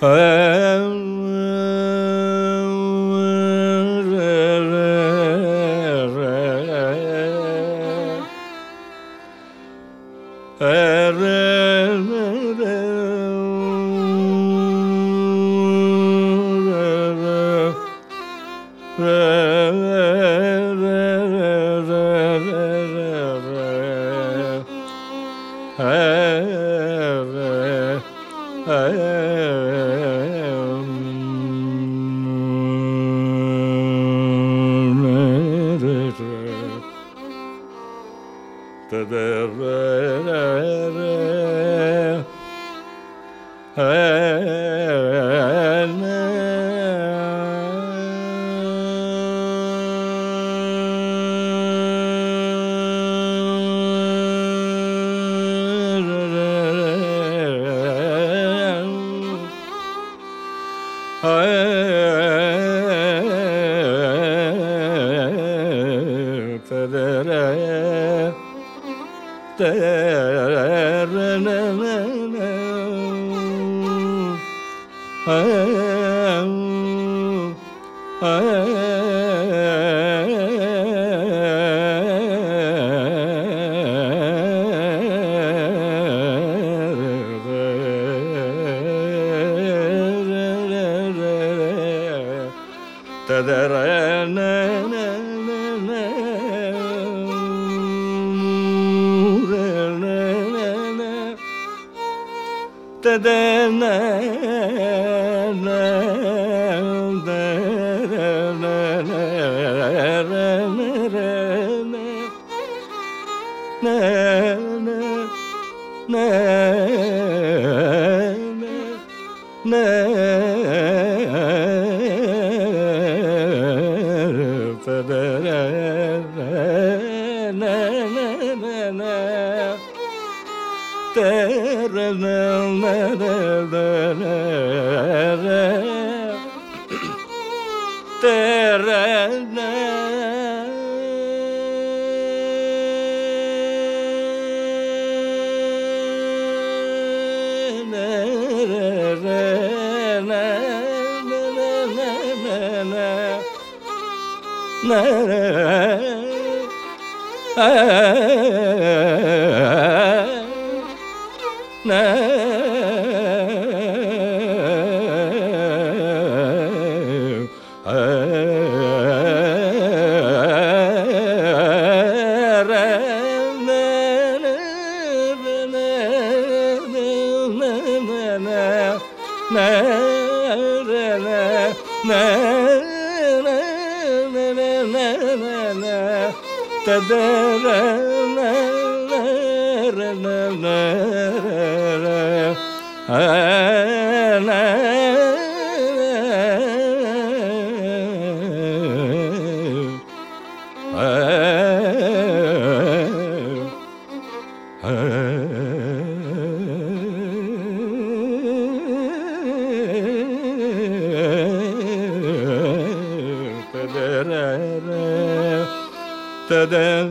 Um, man da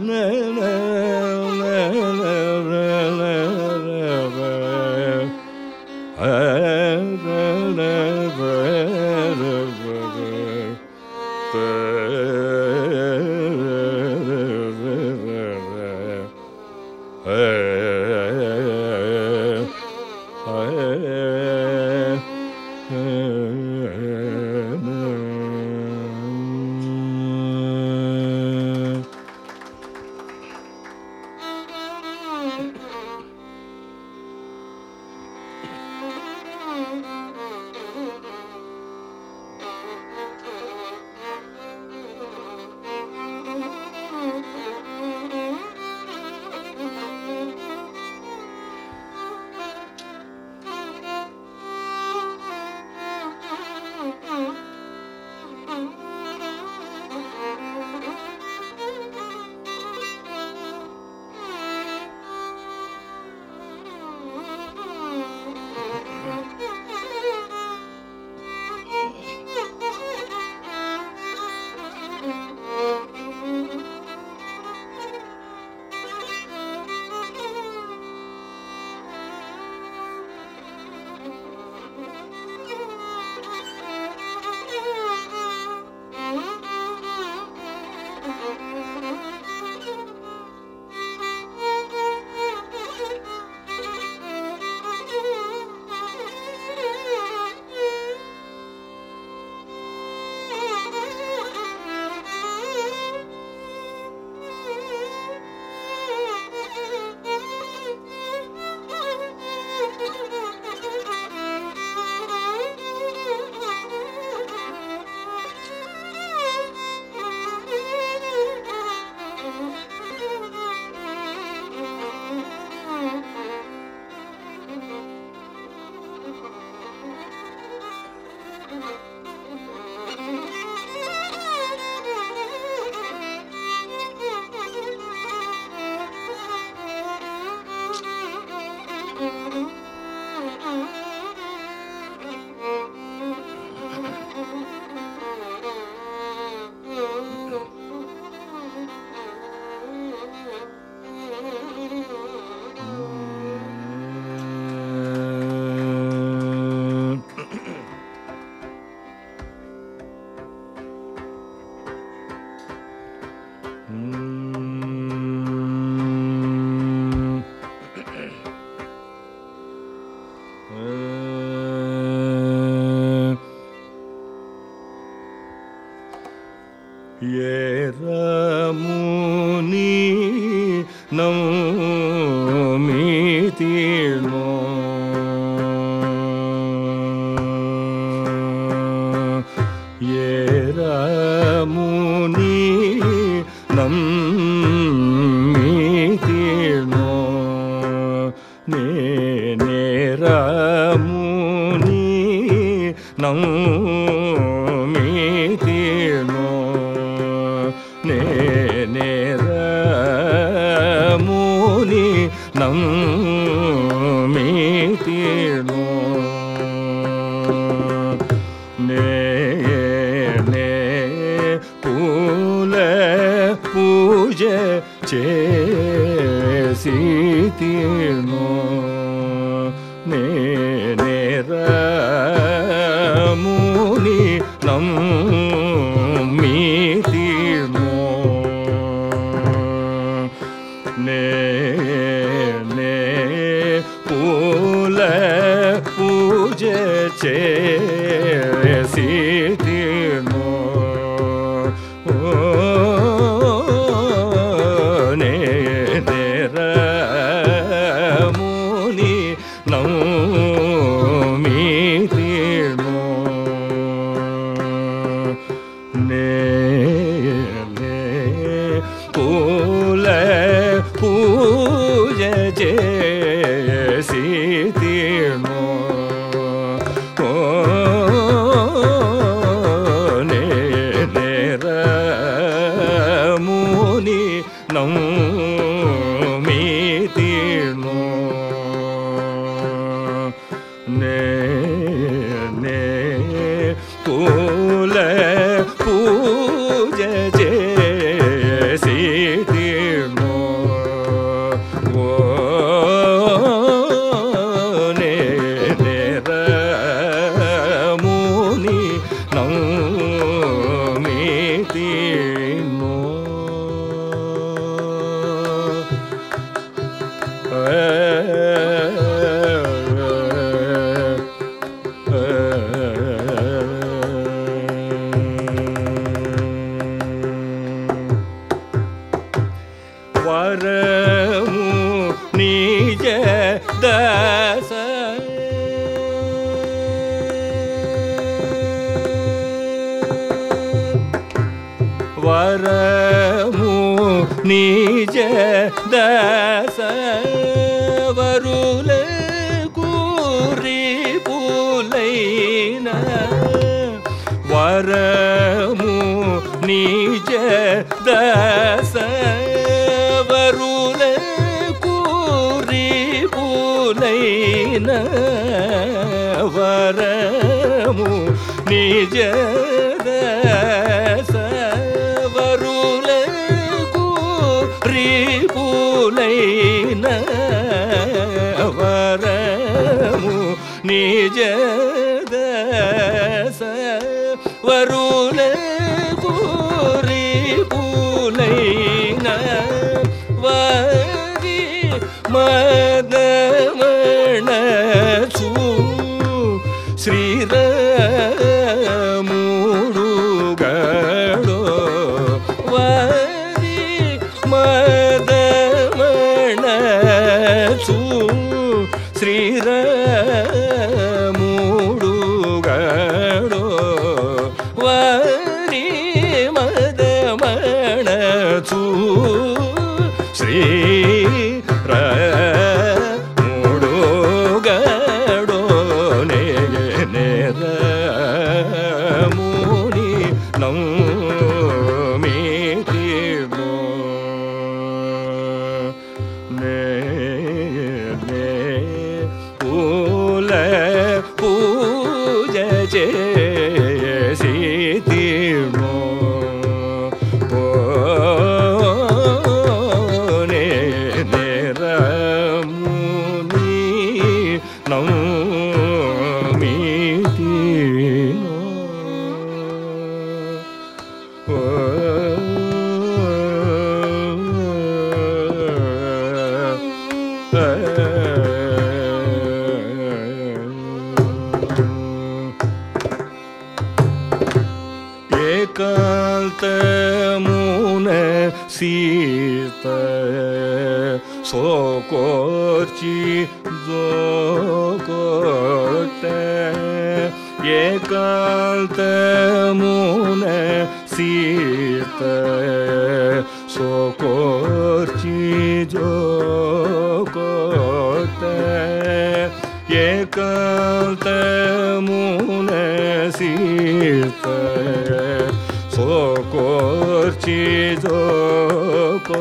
ना name. తులైన వరము నిజ సవరులకు రీపులైన వరము నిజ సవరులకు Ecaltă-mune sită, socorci jocote. Ecaltă-mune sită, socorci jocote.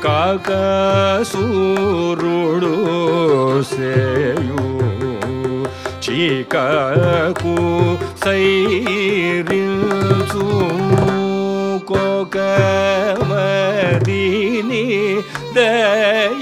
Cacasul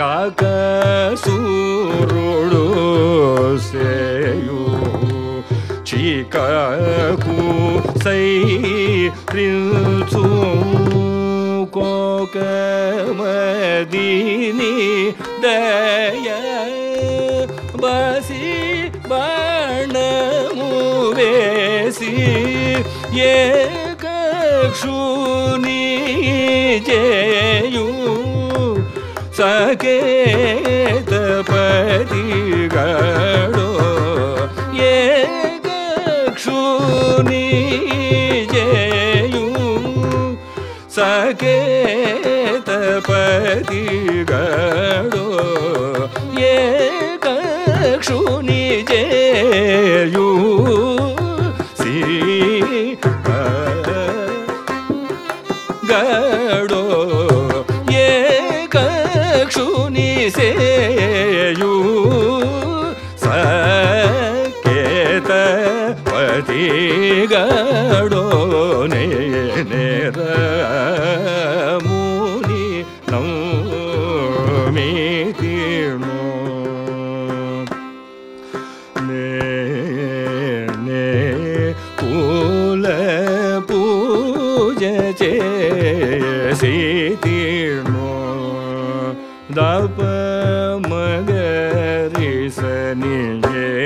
ಕಾಕ ಸೂರುಳು ಸೇಯು ಚೀಕೂ ಸೈ ಪ್ರಿನ್ಸು ಕೋಕ ಮದಿನಿ ದಯ ಬಸಿ ಬಾಣ ಮುವೇಸಿ ಏ केत पतिति गडो य कक्षुनिजय सा केत पति सी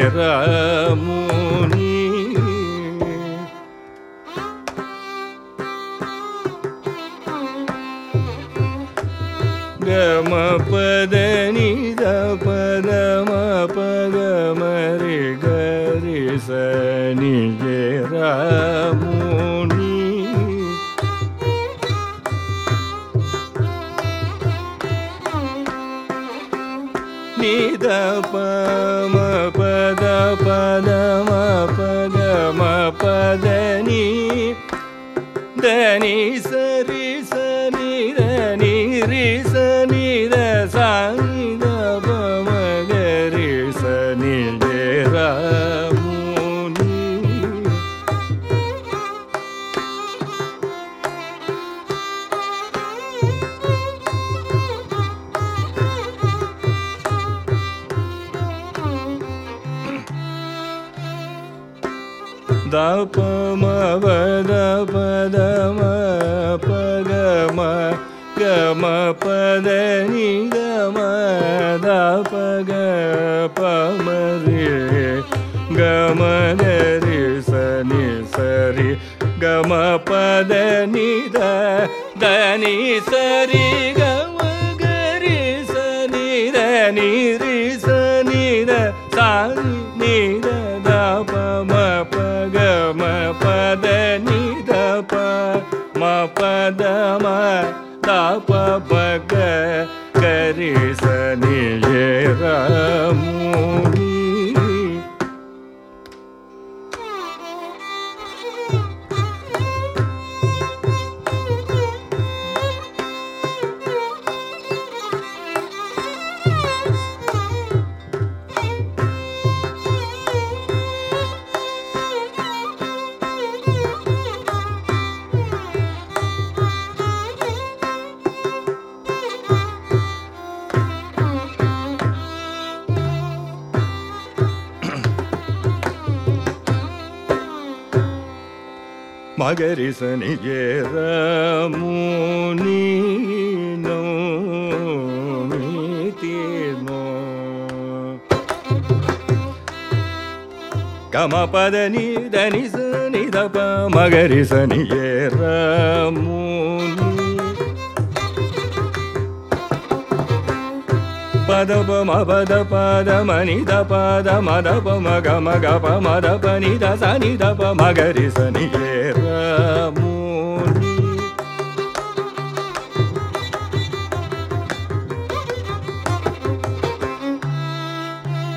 ramuni. Dama பதனி தனி ದನಿದ ದನಿ ಸರಿ ಗವ ಗರಿ ಸನಿ ದನಿ ರಿ ಸನಿ ದ ಸಾರಿ ನಿ ದ ದ ಪ ಮ ಪ ಗ ಮ ಪ ದ ನಿ ದ ಪ ಮ ಪ ದ ಮ ದ ಪ ಪ ಗ ಗರಿ ಸನಿ మగరి సని ముని గమ పద సని దప మగరి సని ముని పదప మద పద మని ద పద మద ప మగ మగ ప మద ప ని ద స ద ప మగరి స ని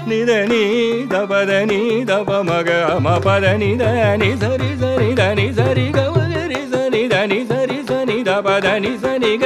నిద నీ దపద నీ దప మగ మ పద ని ద సరి సరి దని సరి గ సని దని సరి సని ని దపద ని స ని గ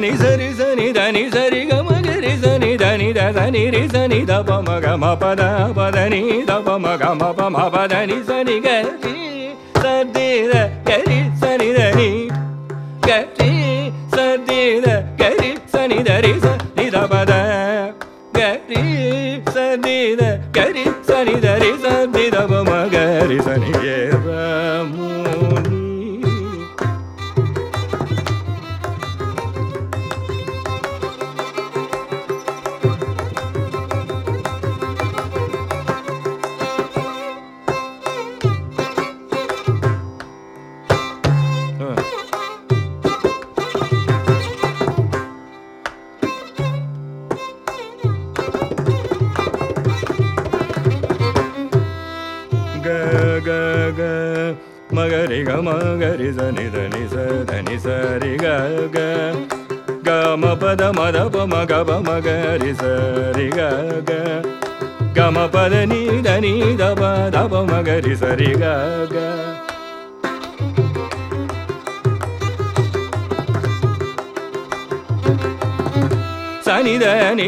దని సరి సని దని సరి గ మగరి సని దని ద సని రి సని ద ప మ గ మ ప ద ప ద ని ద ప మ గ మ ప మ ప ద ని సని గ రి స ది ద గ రి సని ద ని గ రి స ది ద గ రి సని ద రి స ని ద ప ద గ రి స ది ద గ రి సని ద రి స ది ద ప మ గ రి సని ఏ பத மத ப ம க ப மகரி சரி க க க ம பத நீ தனி த ப த ப மகரி சரி க க சனி த நி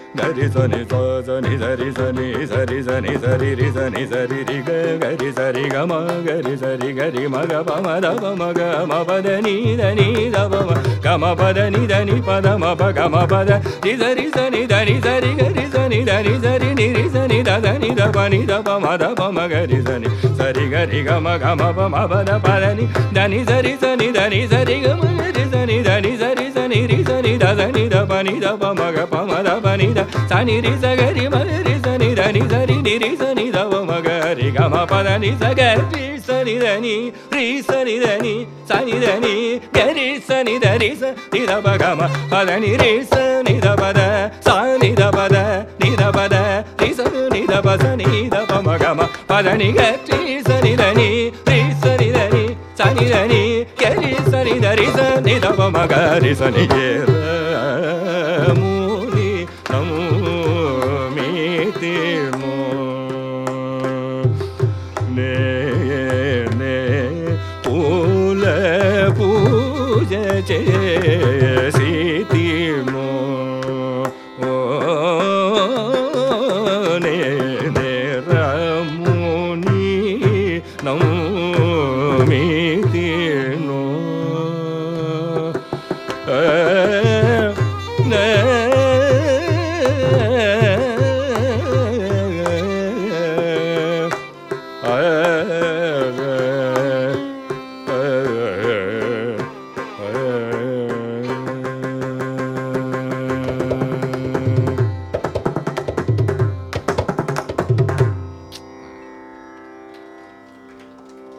గరి సని సని సరి సని సరి సని సరి రి సని సరి రి గ గరి సరి గ మ గరి సరి గరి మ గ ప మ ద ప మ గ మ ప ద ని ద ని ద ప మ గ మ ప ద ని ద ని ప ద మ ప గ మ ప ద రి స రి స ని ద ని స రి గ రి స ని ద ని స రి ని రి స ని ద ద ని ద ప ని ద ప మ ద ప మ గ రి స ని స రి గ రి గ మ గ మ ప మ ప ద ప ద ని ద ని స రి స ని ద ని స రి గ మ గ రి స ని ద ని స రి சனி ரி சனி த சனி த பனி த ப மக ப ம த பனி த சனி ரி சகரி மரி ரி சனி த நி சரி நி ரி சனி த வ மக ரி க ம ப த நி சக ரி சனி த நி ரி சனி த நி சனி த நி க ரி சனி த ரி ச ரி த ப க ம ப த நி ரி சனி த ப த ச நி த ப த நி த ப த ரி ச நி த ப ச நி த ப ம க ம ப த நி க ரி சனி த நி ரி சனி த நி சனி த நி ni da ba ma ga ri sa ni ye ra mu ni na mu mi ti mo ne ne pu le pu je je